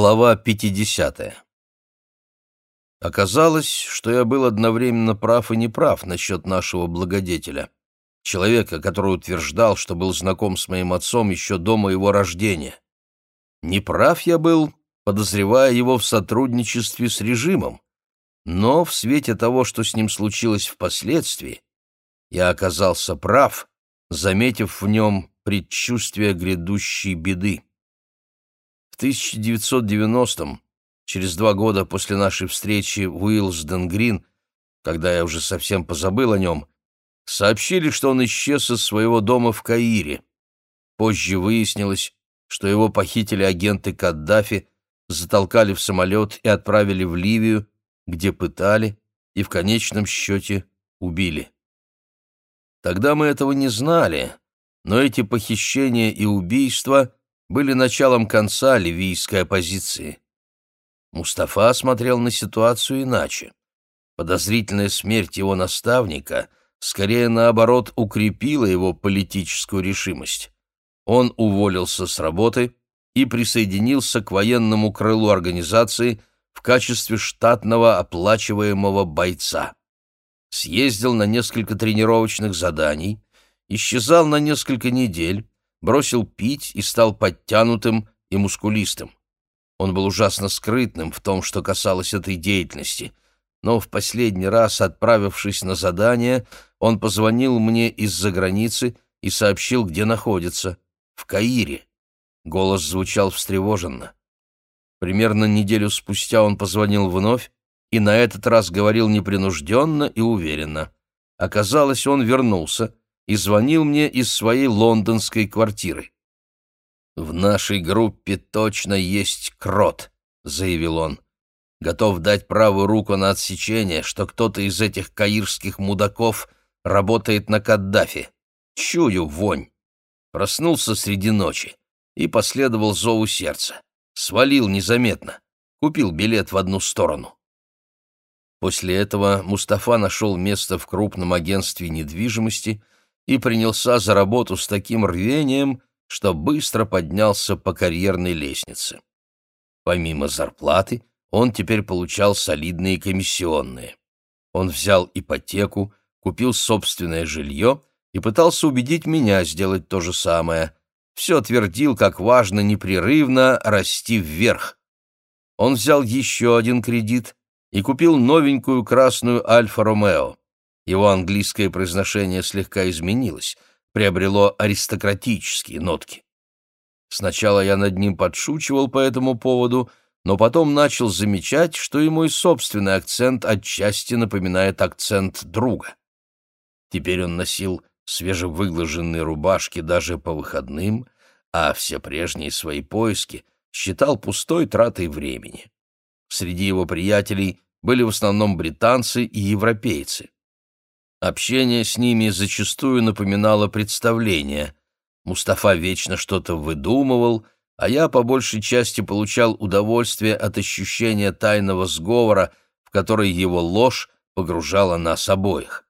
Глава 50. Оказалось, что я был одновременно прав и неправ насчет нашего благодетеля, человека, который утверждал, что был знаком с моим отцом еще до моего рождения. Неправ я был, подозревая его в сотрудничестве с режимом, но в свете того, что с ним случилось впоследствии, я оказался прав, заметив в нем предчувствие грядущей беды. 1990-м, через два года после нашей встречи в Уилсден-Грин, когда я уже совсем позабыл о нем, сообщили, что он исчез из своего дома в Каире. Позже выяснилось, что его похитили агенты Каддафи, затолкали в самолет и отправили в Ливию, где пытали и в конечном счете убили. Тогда мы этого не знали, но эти похищения и убийства были началом конца ливийской оппозиции. Мустафа смотрел на ситуацию иначе. Подозрительная смерть его наставника скорее наоборот укрепила его политическую решимость. Он уволился с работы и присоединился к военному крылу организации в качестве штатного оплачиваемого бойца. Съездил на несколько тренировочных заданий, исчезал на несколько недель, бросил пить и стал подтянутым и мускулистым. Он был ужасно скрытным в том, что касалось этой деятельности, но в последний раз, отправившись на задание, он позвонил мне из-за границы и сообщил, где находится — в Каире. Голос звучал встревоженно. Примерно неделю спустя он позвонил вновь и на этот раз говорил непринужденно и уверенно. Оказалось, он вернулся — и звонил мне из своей лондонской квартиры. «В нашей группе точно есть крот», — заявил он. «Готов дать правую руку на отсечение, что кто-то из этих каирских мудаков работает на Каддафи. Чую вонь». Проснулся среди ночи и последовал зову сердца. Свалил незаметно. Купил билет в одну сторону. После этого Мустафа нашел место в крупном агентстве недвижимости — и принялся за работу с таким рвением, что быстро поднялся по карьерной лестнице. Помимо зарплаты, он теперь получал солидные комиссионные. Он взял ипотеку, купил собственное жилье и пытался убедить меня сделать то же самое. Все твердил, как важно непрерывно расти вверх. Он взял еще один кредит и купил новенькую красную Альфа-Ромео. Его английское произношение слегка изменилось, приобрело аристократические нотки. Сначала я над ним подшучивал по этому поводу, но потом начал замечать, что и мой собственный акцент отчасти напоминает акцент друга. Теперь он носил свежевыглаженные рубашки даже по выходным, а все прежние свои поиски считал пустой тратой времени. Среди его приятелей были в основном британцы и европейцы. Общение с ними зачастую напоминало представление. Мустафа вечно что-то выдумывал, а я по большей части получал удовольствие от ощущения тайного сговора, в который его ложь погружала нас обоих.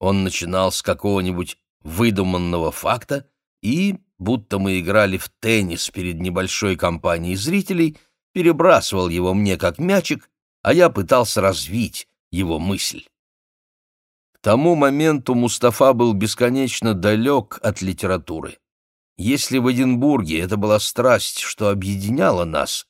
Он начинал с какого-нибудь выдуманного факта и, будто мы играли в теннис перед небольшой компанией зрителей, перебрасывал его мне как мячик, а я пытался развить его мысль тому моменту Мустафа был бесконечно далек от литературы. Если в Эдинбурге это была страсть, что объединяла нас,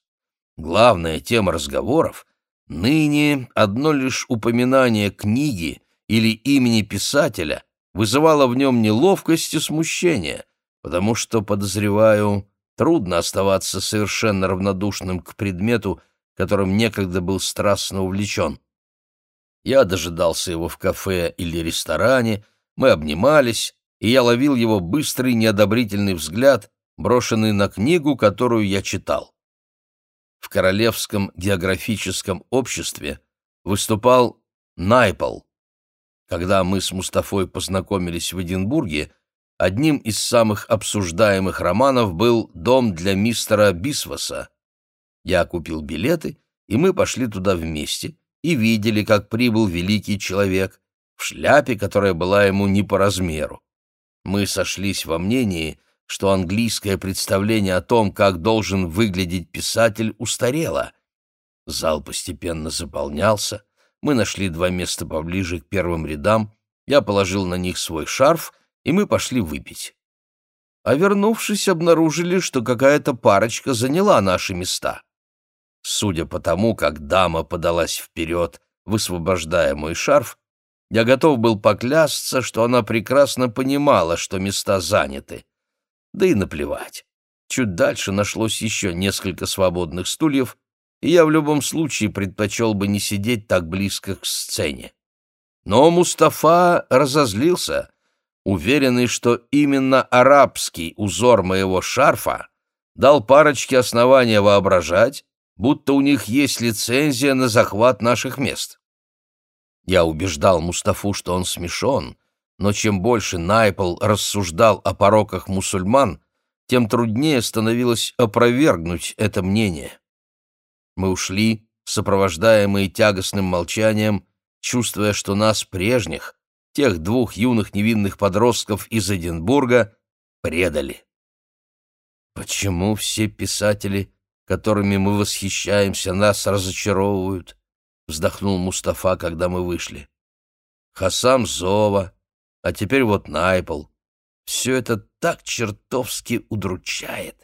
главная тема разговоров, ныне одно лишь упоминание книги или имени писателя вызывало в нем неловкость и смущение, потому что, подозреваю, трудно оставаться совершенно равнодушным к предмету, которым некогда был страстно увлечен. Я дожидался его в кафе или ресторане, мы обнимались, и я ловил его быстрый неодобрительный взгляд, брошенный на книгу, которую я читал. В Королевском географическом обществе выступал Найпл. Когда мы с Мустафой познакомились в Эдинбурге, одним из самых обсуждаемых романов был «Дом для мистера Бисваса». Я купил билеты, и мы пошли туда вместе — и видели, как прибыл великий человек в шляпе, которая была ему не по размеру. Мы сошлись во мнении, что английское представление о том, как должен выглядеть писатель, устарело. Зал постепенно заполнялся, мы нашли два места поближе к первым рядам, я положил на них свой шарф, и мы пошли выпить. А вернувшись, обнаружили, что какая-то парочка заняла наши места. Судя по тому, как дама подалась вперед, высвобождая мой шарф, я готов был поклясться, что она прекрасно понимала, что места заняты. Да и наплевать. Чуть дальше нашлось еще несколько свободных стульев, и я в любом случае предпочел бы не сидеть так близко к сцене. Но Мустафа разозлился, уверенный, что именно арабский узор моего шарфа дал парочке основания воображать, будто у них есть лицензия на захват наших мест. Я убеждал Мустафу, что он смешон, но чем больше Найпл рассуждал о пороках мусульман, тем труднее становилось опровергнуть это мнение. Мы ушли, сопровождаемые тягостным молчанием, чувствуя, что нас прежних, тех двух юных невинных подростков из Эдинбурга, предали. Почему все писатели которыми мы восхищаемся, нас разочаровывают», — вздохнул Мустафа, когда мы вышли. «Хасам Зова, а теперь вот Найпл. Все это так чертовски удручает».